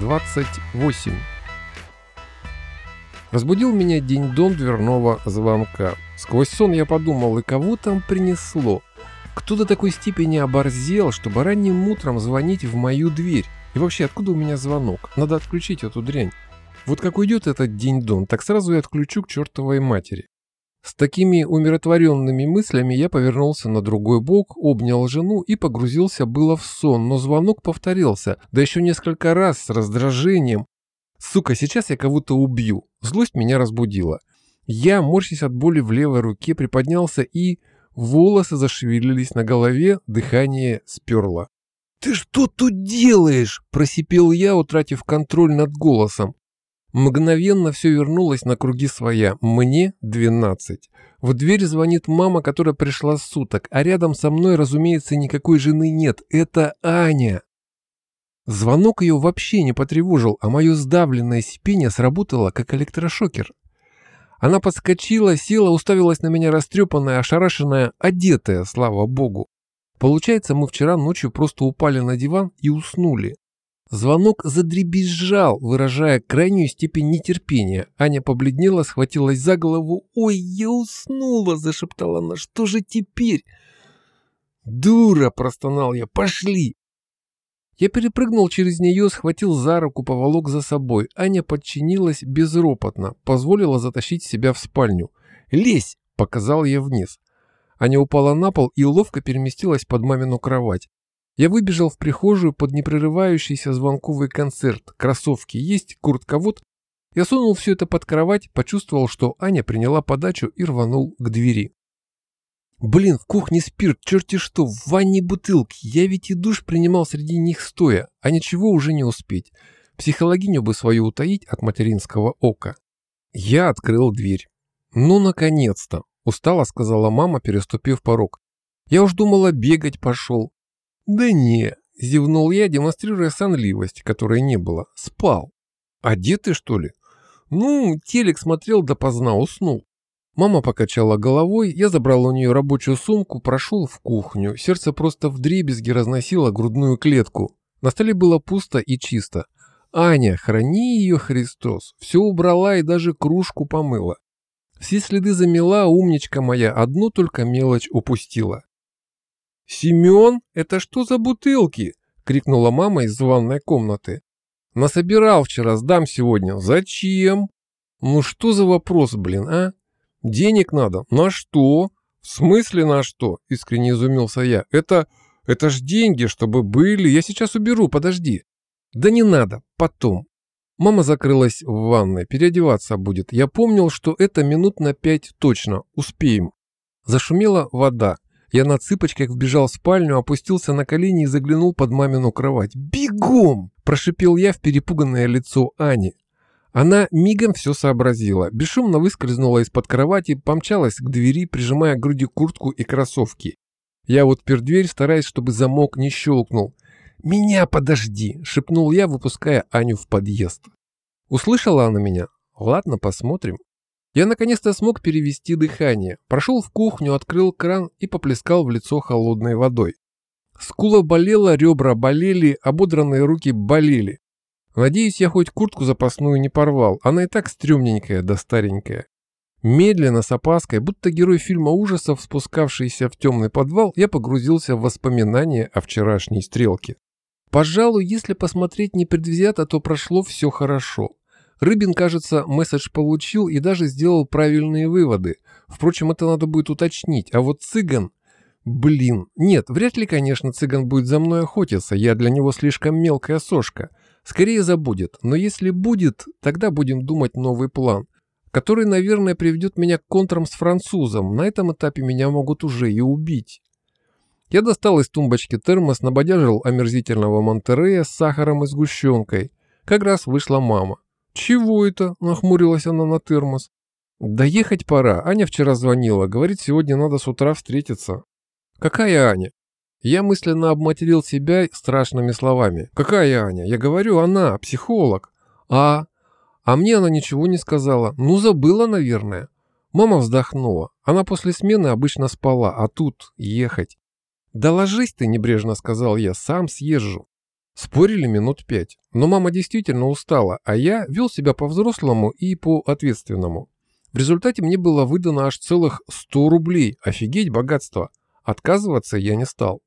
28 Разбудил меня день-дон дверного звонка. Сквозь сон я подумал, и кого там принесло? Кто до такой степени оборзел, чтобы ранним утром звонить в мою дверь? И вообще, откуда у меня звонок? Надо отключить эту дрянь. Вот как уйдет этот день-дон, так сразу и отключу к чертовой матери. С такими умиротворенными мыслями я повернулся на другой бок, обнял жену и погрузился было в сон, но звонок повторился, да еще несколько раз с раздражением. Сука, сейчас я кого-то убью. Злость меня разбудила. Я, морщись от боли в левой руке, приподнялся и... Волосы зашевелились на голове, дыхание сперло. «Ты что тут делаешь?» – просипел я, утратив контроль над голосом. Мгновенно все вернулось на круги своя. Мне 12. В дверь звонит мама, которая пришла с суток, а рядом со мной, разумеется, никакой жены нет. Это Аня. Звонок ее вообще не потревожил, а мое сдавленное сипение сработало, как электрошокер. Она подскочила, села, уставилась на меня растрепанная, ошарашенная, одетая, слава богу. Получается, мы вчера ночью просто упали на диван и уснули. Звонок задребезжал, выражая крайнюю степень нетерпения. Аня побледнела, схватилась за голову. «Ой, я уснула!» – зашептала она. «Что же теперь?» «Дура!» – простонал я. «Пошли!» Я перепрыгнул через нее, схватил за руку, поволок за собой. Аня подчинилась безропотно, позволила затащить себя в спальню. «Лезь!» – показал я вниз. Аня упала на пол и ловко переместилась под мамину кровать. Я выбежал в прихожую под непрерывающийся звонковый концерт. Кроссовки есть, куртка вот. Я сунул все это под кровать, почувствовал, что Аня приняла подачу и рванул к двери. Блин, в кухне спирт, черти что, в ванне бутылки. Я ведь и душ принимал среди них стоя, а ничего уже не успеть. Психологиню бы свою утаить от материнского ока. Я открыл дверь. Ну, наконец-то, устало сказала мама, переступив порог. Я уж думала, бегать пошел. «Да не», – зевнул я, демонстрируя сонливость, которой не было. «Спал». «Одетый, что ли?» «Ну, телек смотрел допоздна, уснул». Мама покачала головой, я забрал у нее рабочую сумку, прошел в кухню. Сердце просто вдребезги разносило грудную клетку. На столе было пусто и чисто. Аня, храни ее Христос, все убрала и даже кружку помыла. Все следы замела, умничка моя, одну только мелочь упустила. «Семен, это что за бутылки?» — крикнула мама из ванной комнаты. «Насобирал вчера, сдам сегодня. Зачем?» «Ну что за вопрос, блин, а? Денег надо. На что?» «В смысле на что?» — искренне изумился я. «Это... это ж деньги, чтобы были. Я сейчас уберу, подожди». «Да не надо, потом». Мама закрылась в ванной, переодеваться будет. Я помнил, что это минут на пять точно. Успеем. Зашумела вода. Я на цыпочках вбежал в спальню, опустился на колени и заглянул под мамину кровать. «Бегом!» – прошипел я в перепуганное лицо Ани. Она мигом все сообразила, бесшумно выскользнула из-под кровати, помчалась к двери, прижимая к груди куртку и кроссовки. Я вот пер дверь, стараясь, чтобы замок не щелкнул. «Меня подожди!» – шепнул я, выпуская Аню в подъезд. Услышала она меня? Ладно, посмотрим. Я наконец-то смог перевести дыхание, прошел в кухню, открыл кран и поплескал в лицо холодной водой. Скула болела, ребра болели, ободранные руки болели. Надеюсь, я хоть куртку запасную не порвал, она и так стрёмненькая да старенькая. Медленно, с опаской, будто герой фильма ужасов, спускавшийся в темный подвал, я погрузился в воспоминания о вчерашней стрелке. Пожалуй, если посмотреть непредвзято, то прошло все хорошо. Рыбин, кажется, месседж получил и даже сделал правильные выводы. Впрочем, это надо будет уточнить. А вот цыган... Блин, нет, вряд ли, конечно, цыган будет за мной охотиться. Я для него слишком мелкая сошка. Скорее забудет. Но если будет, тогда будем думать новый план. Который, наверное, приведет меня к контрам с французом. На этом этапе меня могут уже и убить. Я достал из тумбочки термос, набодяжил омерзительного Монтерея с сахаром и сгущенкой. Как раз вышла мама. «Чего это?» – нахмурилась она на термос. «Да ехать пора. Аня вчера звонила. Говорит, сегодня надо с утра встретиться». «Какая Аня?» Я мысленно обматерил себя страшными словами. «Какая Аня? Я говорю, она, психолог». «А?» А мне она ничего не сказала. Ну, забыла, наверное. Мама вздохнула. Она после смены обычно спала, а тут ехать. «Да ложись ты», — небрежно сказал я, — «сам съезжу». Спорили минут пять, но мама действительно устала, а я вел себя по-взрослому и по-ответственному. В результате мне было выдано аж целых 100 рублей, офигеть богатство. Отказываться я не стал.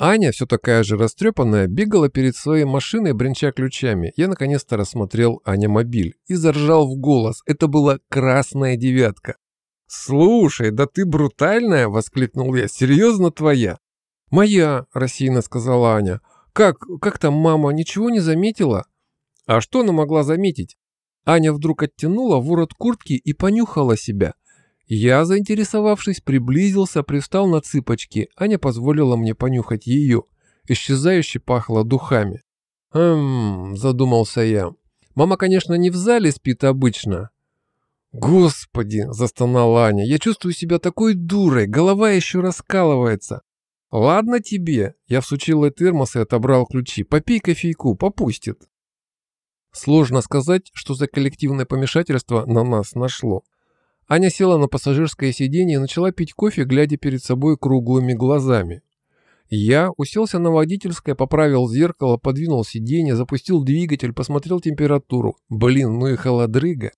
Аня, все такая же растрепанная, бегала перед своей машиной, бренча ключами. Я наконец-то рассмотрел Аня мобиль и заржал в голос. Это была красная девятка. «Слушай, да ты брутальная!» — воскликнул я. «Серьезно твоя?» «Моя!» — рассеянно сказала Аня. «Как, как там мама, ничего не заметила?» «А что она могла заметить?» Аня вдруг оттянула ворот куртки и понюхала себя. Я, заинтересовавшись, приблизился, пристал на цыпочки. Аня позволила мне понюхать ее. Исчезающе пахло духами. «Хм...» – задумался я. «Мама, конечно, не в зале спит обычно». «Господи!» – застонала Аня. «Я чувствую себя такой дурой, голова еще раскалывается». «Ладно тебе!» – я всучил ей термос и отобрал ключи. «Попей кофейку, попустит». Сложно сказать, что за коллективное помешательство на нас нашло. Аня села на пассажирское сиденье и начала пить кофе, глядя перед собой круглыми глазами. Я уселся на водительское, поправил зеркало, подвинул сиденье, запустил двигатель, посмотрел температуру. Блин, ну и холодрыга.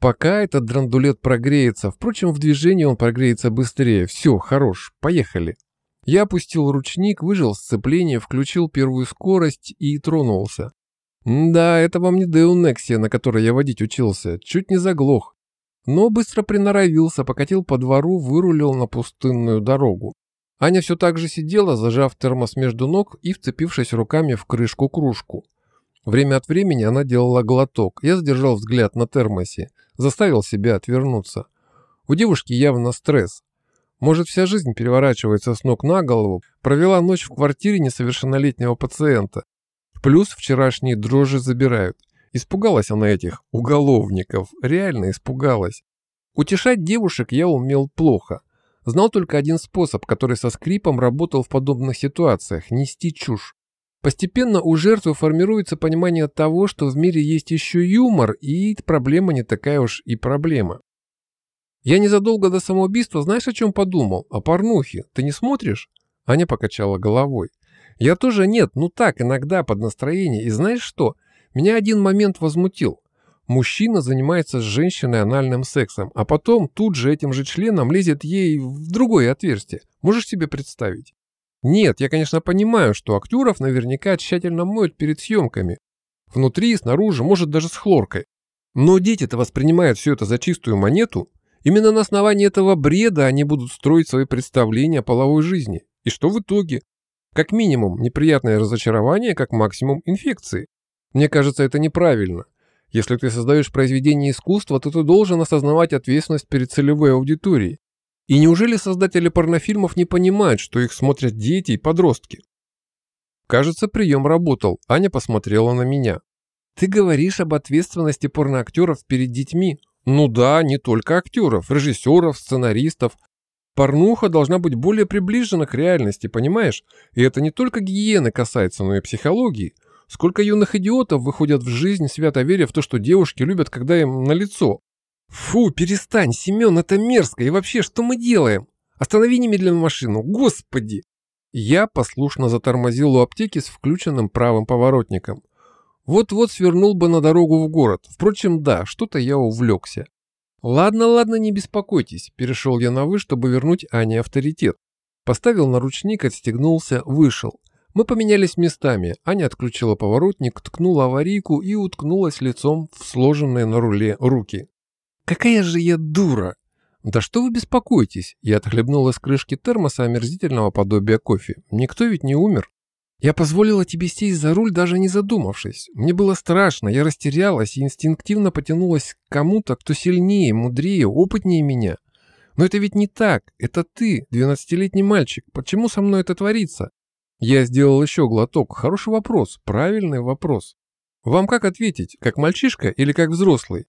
Пока этот драндулет прогреется, впрочем, в движении он прогреется быстрее. Все, хорош, поехали. Я опустил ручник, выжил сцепление, включил первую скорость и тронулся. Да, это вам не Део Нексия, на которой я водить учился. Чуть не заглох но быстро приноровился, покатил по двору, вырулил на пустынную дорогу. Аня все так же сидела, зажав термос между ног и вцепившись руками в крышку-кружку. Время от времени она делала глоток. Я задержал взгляд на термосе, заставил себя отвернуться. У девушки явно стресс. Может, вся жизнь переворачивается с ног на голову, провела ночь в квартире несовершеннолетнего пациента. Плюс вчерашние дрожжи забирают. Испугалась она этих уголовников, реально испугалась. Утешать девушек я умел плохо. Знал только один способ, который со скрипом работал в подобных ситуациях – нести чушь. Постепенно у жертвы формируется понимание того, что в мире есть еще юмор, и проблема не такая уж и проблема. Я незадолго до самоубийства знаешь, о чем подумал? О порнухе. Ты не смотришь? Аня покачала головой. Я тоже нет, ну так, иногда под настроение. И знаешь что? Меня один момент возмутил. Мужчина занимается с женщиной анальным сексом, а потом тут же этим же членом лезет ей в другое отверстие. Можешь себе представить? Нет, я, конечно, понимаю, что актеров наверняка тщательно моют перед съемками. Внутри, снаружи, может даже с хлоркой. Но дети-то воспринимают все это за чистую монету. Именно на основании этого бреда они будут строить свои представления о половой жизни. И что в итоге? Как минимум неприятное разочарование, как максимум инфекции. Мне кажется, это неправильно. Если ты создаешь произведение искусства, то ты должен осознавать ответственность перед целевой аудиторией. И неужели создатели порнофильмов не понимают, что их смотрят дети и подростки? Кажется, прием работал. Аня посмотрела на меня. Ты говоришь об ответственности порноактеров перед детьми? Ну да, не только актеров, режиссеров, сценаристов. Порнуха должна быть более приближена к реальности, понимаешь? И это не только гигиены касается, но и психологии. Сколько юных идиотов выходят в жизнь, свято веря в то, что девушки любят, когда им на лицо. Фу, перестань, Семен, это мерзко. И вообще, что мы делаем? Останови немедленно машину, господи! Я послушно затормозил у аптеки с включенным правым поворотником. Вот-вот свернул бы на дорогу в город. Впрочем, да, что-то я увлекся. Ладно, ладно, не беспокойтесь. Перешел я на «вы», чтобы вернуть Ане авторитет. Поставил на ручник, отстегнулся, вышел. Мы поменялись местами. Аня отключила поворотник, ткнула аварийку и уткнулась лицом в сложенные на руле руки. «Какая же я дура!» «Да что вы беспокоитесь?» Я отхлебнул из крышки термоса омерзительного подобия кофе. «Никто ведь не умер». «Я позволила тебе сесть за руль, даже не задумавшись. Мне было страшно, я растерялась и инстинктивно потянулась к кому-то, кто сильнее, мудрее, опытнее меня. Но это ведь не так. Это ты, двенадцатилетний мальчик. Почему со мной это творится? Я сделал еще глоток. Хороший вопрос, правильный вопрос. Вам как ответить, как мальчишка или как взрослый?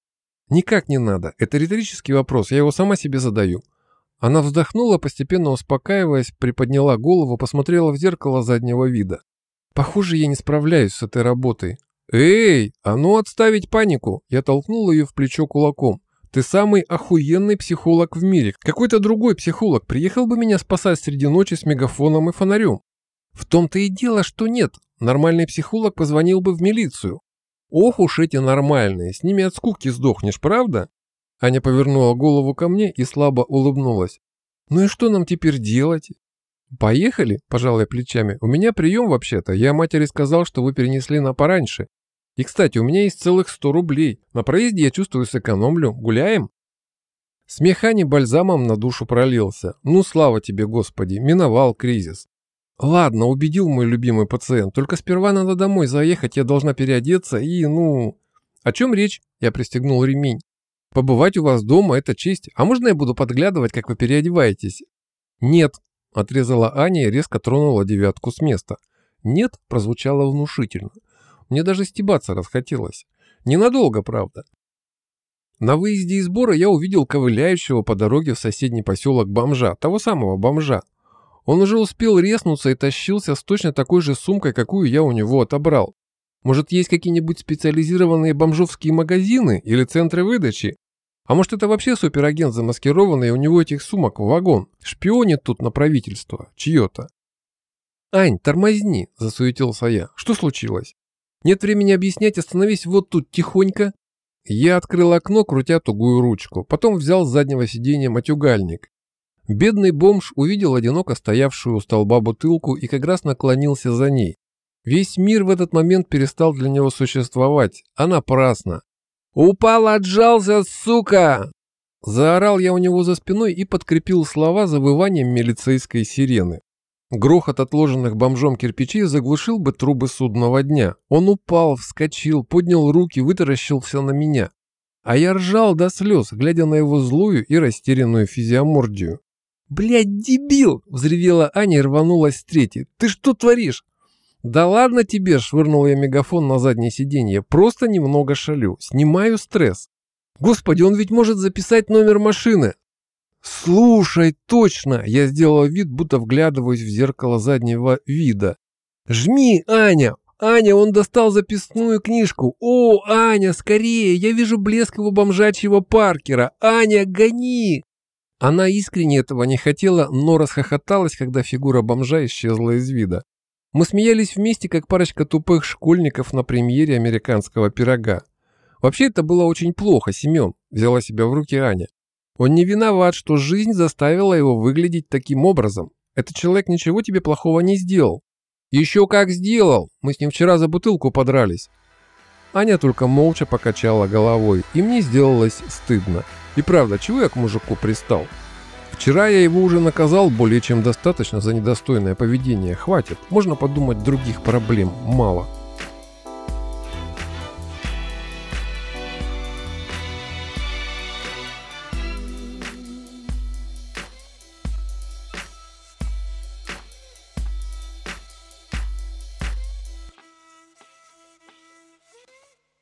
Никак не надо, это риторический вопрос, я его сама себе задаю. Она вздохнула, постепенно успокаиваясь, приподняла голову, посмотрела в зеркало заднего вида. Похоже, я не справляюсь с этой работой. Эй, а ну отставить панику! Я толкнул ее в плечо кулаком. Ты самый охуенный психолог в мире. Какой-то другой психолог приехал бы меня спасать среди ночи с мегафоном и фонарем. В том-то и дело, что нет. Нормальный психолог позвонил бы в милицию. Ох уж эти нормальные, с ними от скуки сдохнешь, правда? Аня повернула голову ко мне и слабо улыбнулась. Ну и что нам теперь делать? Поехали, пожалуй, плечами. У меня прием вообще-то. Я матери сказал, что вы перенесли на пораньше. И, кстати, у меня есть целых 100 рублей. На проезде я чувствую сэкономлю. Гуляем? Смех Ани бальзамом на душу пролился. Ну, слава тебе, Господи, миновал кризис. Ладно, убедил мой любимый пациент. Только сперва надо домой заехать, я должна переодеться и, ну... О чем речь? Я пристегнул ремень. Побывать у вас дома – это честь. А можно я буду подглядывать, как вы переодеваетесь? Нет, отрезала Аня и резко тронула девятку с места. Нет прозвучало внушительно. Мне даже стебаться расхотелось. Ненадолго, правда. На выезде из сбора я увидел ковыляющего по дороге в соседний поселок бомжа, того самого бомжа. Он уже успел резнуться и тащился с точно такой же сумкой, какую я у него отобрал. Может, есть какие-нибудь специализированные бомжовские магазины или центры выдачи? А может, это вообще суперагент замаскированный, и у него этих сумок в вагон? Шпионит тут на правительство, чье-то. «Ань, тормозни!» – засуетился я. «Что случилось?» «Нет времени объяснять, остановись вот тут тихонько!» Я открыл окно, крутя тугую ручку. Потом взял с заднего сиденья матюгальник. Бедный бомж увидел одиноко стоявшую у столба бутылку и как раз наклонился за ней. Весь мир в этот момент перестал для него существовать, а напрасно. «Упал, отжался, сука!» Заорал я у него за спиной и подкрепил слова завыванием милицейской сирены. Грохот отложенных бомжом кирпичей заглушил бы трубы судного дня. Он упал, вскочил, поднял руки, вытаращился на меня. А я ржал до слез, глядя на его злую и растерянную физиомордию. «Блядь, дебил!» – взревела Аня и рванулась с третьей. «Ты что творишь?» «Да ладно тебе!» – швырнул я мегафон на заднее сиденье. «Просто немного шалю. Снимаю стресс». «Господи, он ведь может записать номер машины!» «Слушай, точно!» – я сделал вид, будто вглядываюсь в зеркало заднего вида. «Жми, Аня! Аня, он достал записную книжку! О, Аня, скорее! Я вижу блеск его бомжачьего Паркера! Аня, гони!» Она искренне этого не хотела, но расхохоталась, когда фигура бомжа исчезла из вида. Мы смеялись вместе, как парочка тупых школьников на премьере американского пирога. Вообще это было очень плохо, Семен, взяла себя в руки Аня. Он не виноват, что жизнь заставила его выглядеть таким образом. Этот человек ничего тебе плохого не сделал. Еще как сделал, мы с ним вчера за бутылку подрались. Аня только молча покачала головой, и мне сделалось стыдно. И правда, чего я к мужику пристал? Вчера я его уже наказал более чем достаточно за недостойное поведение. Хватит, можно подумать, других проблем мало.